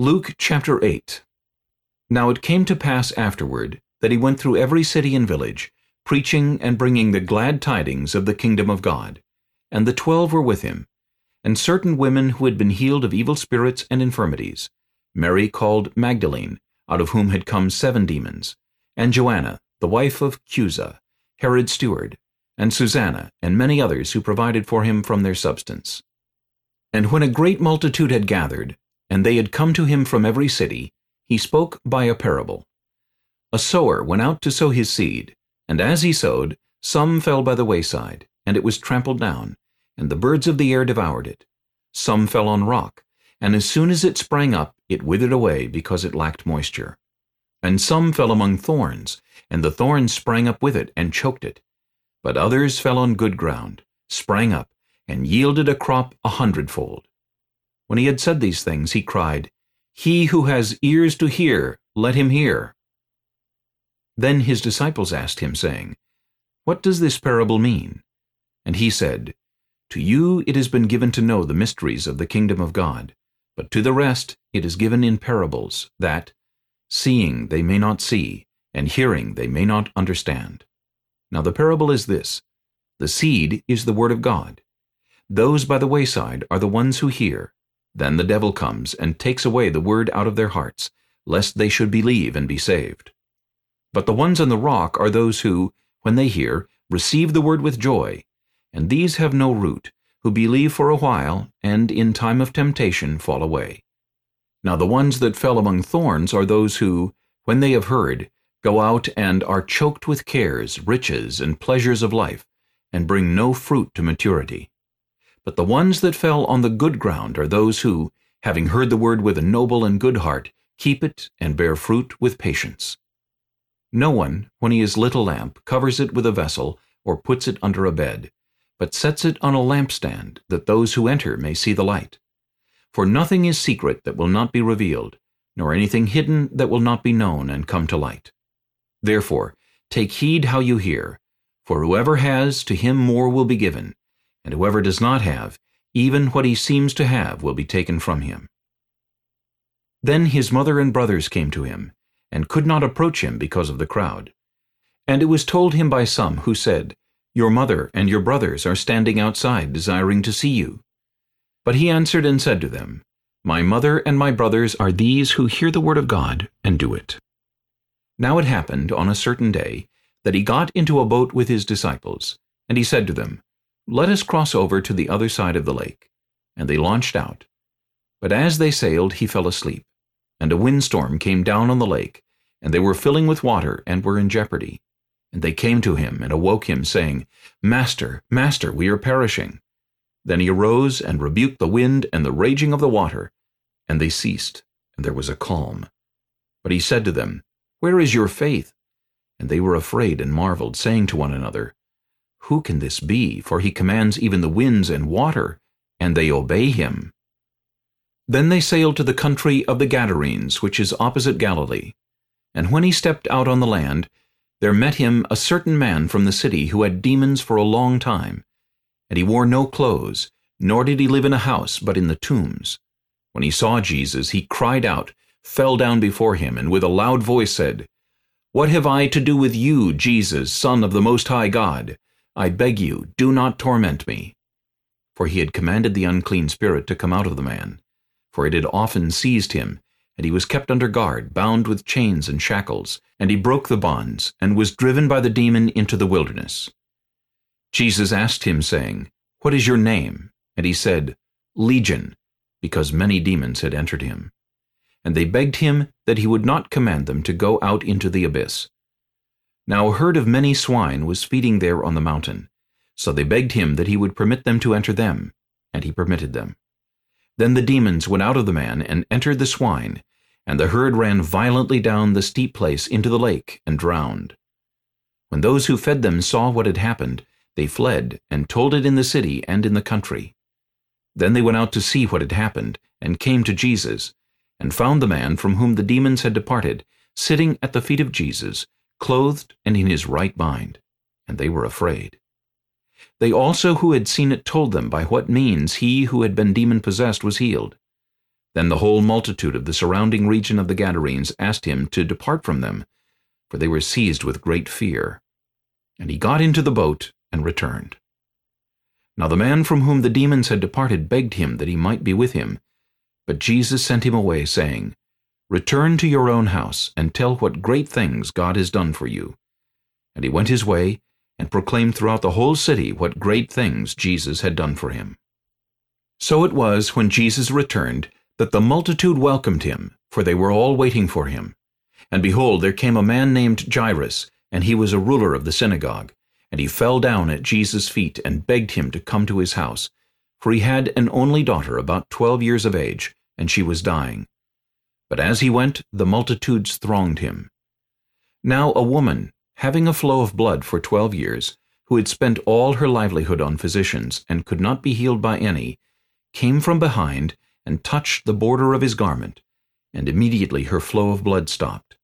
Luke chapter 8 Now it came to pass afterward that he went through every city and village, preaching and bringing the glad tidings of the kingdom of God. And the twelve were with him, and certain women who had been healed of evil spirits and infirmities, Mary called Magdalene, out of whom had come seven demons, and Joanna, the wife of Chuza, Herod's steward, and Susanna, and many others who provided for him from their substance. And when a great multitude had gathered, and they had come to him from every city, he spoke by a parable. A sower went out to sow his seed, and as he sowed, some fell by the wayside, and it was trampled down, and the birds of the air devoured it. Some fell on rock, and as soon as it sprang up, it withered away because it lacked moisture. And some fell among thorns, and the thorns sprang up with it and choked it. But others fell on good ground, sprang up, and yielded a crop a hundredfold. When he had said these things, he cried, He who has ears to hear, let him hear. Then his disciples asked him, saying, What does this parable mean? And he said, To you it has been given to know the mysteries of the kingdom of God, but to the rest it is given in parables, that, seeing they may not see, and hearing they may not understand. Now the parable is this, The seed is the word of God. Those by the wayside are the ones who hear, then the devil comes and takes away the word out of their hearts, lest they should believe and be saved. But the ones on the rock are those who, when they hear, receive the word with joy, and these have no root, who believe for a while, and in time of temptation fall away. Now the ones that fell among thorns are those who, when they have heard, go out and are choked with cares, riches, and pleasures of life, and bring no fruit to maturity. But the ones that fell on the good ground are those who, having heard the word with a noble and good heart, keep it and bear fruit with patience. No one, when he has lit a lamp, covers it with a vessel, or puts it under a bed, but sets it on a lampstand, that those who enter may see the light. For nothing is secret that will not be revealed, nor anything hidden that will not be known and come to light. Therefore, take heed how you hear, for whoever has, to him more will be given, and whoever does not have, even what he seems to have will be taken from him. Then his mother and brothers came to him, and could not approach him because of the crowd. And it was told him by some, who said, Your mother and your brothers are standing outside, desiring to see you. But he answered and said to them, My mother and my brothers are these who hear the word of God and do it. Now it happened on a certain day that he got into a boat with his disciples, and he said to them, let us cross over to the other side of the lake. And they launched out. But as they sailed, he fell asleep. And a windstorm came down on the lake, and they were filling with water, and were in jeopardy. And they came to him, and awoke him, saying, Master, Master, we are perishing. Then he arose, and rebuked the wind and the raging of the water. And they ceased, and there was a calm. But he said to them, Where is your faith? And they were afraid and marveled, saying to one another, who can this be? For he commands even the winds and water, and they obey him. Then they sailed to the country of the Gadarenes, which is opposite Galilee. And when he stepped out on the land, there met him a certain man from the city who had demons for a long time. And he wore no clothes, nor did he live in a house, but in the tombs. When he saw Jesus, he cried out, fell down before him, and with a loud voice said, What have I to do with you, Jesus, Son of the Most High God? I beg you, do not torment me. For he had commanded the unclean spirit to come out of the man. For it had often seized him, and he was kept under guard, bound with chains and shackles, and he broke the bonds, and was driven by the demon into the wilderness. Jesus asked him, saying, What is your name? And he said, Legion, because many demons had entered him. And they begged him that he would not command them to go out into the abyss. Now a herd of many swine was feeding there on the mountain. So they begged him that he would permit them to enter them, and he permitted them. Then the demons went out of the man and entered the swine, and the herd ran violently down the steep place into the lake and drowned. When those who fed them saw what had happened, they fled and told it in the city and in the country. Then they went out to see what had happened, and came to Jesus, and found the man from whom the demons had departed, sitting at the feet of Jesus, clothed and in his right mind, and they were afraid. They also who had seen it told them by what means he who had been demon-possessed was healed. Then the whole multitude of the surrounding region of the Gadarenes asked him to depart from them, for they were seized with great fear. And he got into the boat and returned. Now the man from whom the demons had departed begged him that he might be with him. But Jesus sent him away, saying, Return to your own house, and tell what great things God has done for you. And he went his way, and proclaimed throughout the whole city what great things Jesus had done for him. So it was, when Jesus returned, that the multitude welcomed him, for they were all waiting for him. And behold, there came a man named Jairus, and he was a ruler of the synagogue. And he fell down at Jesus' feet and begged him to come to his house. For he had an only daughter about twelve years of age, and she was dying. But as he went, the multitudes thronged him. Now a woman, having a flow of blood for twelve years, who had spent all her livelihood on physicians, and could not be healed by any, came from behind, and touched the border of his garment, and immediately her flow of blood stopped.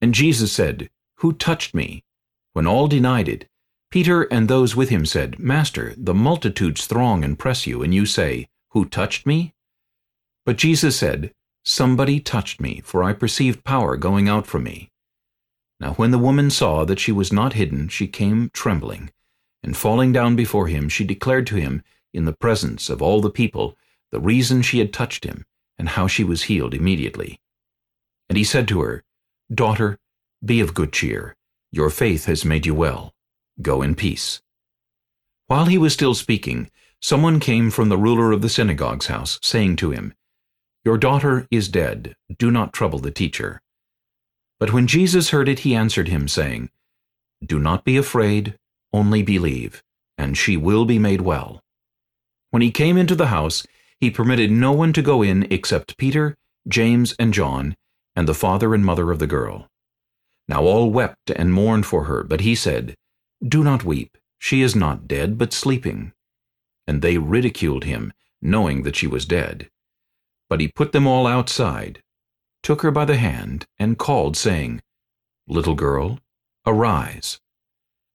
And Jesus said, Who touched me? When all denied it, Peter and those with him said, Master, the multitudes throng and press you, and you say, Who touched me? But Jesus said, Somebody touched me, for I perceived power going out from me. Now when the woman saw that she was not hidden, she came trembling, and falling down before him, she declared to him, in the presence of all the people, the reason she had touched him, and how she was healed immediately. And he said to her, Daughter, be of good cheer. Your faith has made you well. Go in peace. While he was still speaking, someone came from the ruler of the synagogue's house, saying to him, Your daughter is dead. Do not trouble the teacher. But when Jesus heard it, he answered him, saying, Do not be afraid, only believe, and she will be made well. When he came into the house, he permitted no one to go in except Peter, James, and John, and the father and mother of the girl. Now all wept and mourned for her, but he said, Do not weep, she is not dead, but sleeping. And they ridiculed him, knowing that she was dead. But he put them all outside, took her by the hand, and called, saying, Little girl, arise.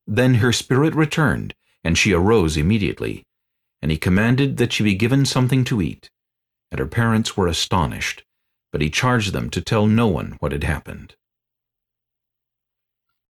Then her spirit returned, and she arose immediately and he commanded that she be given something to eat. And her parents were astonished, but he charged them to tell no one what had happened.